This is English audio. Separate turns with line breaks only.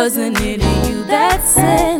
Wasn't it you that said?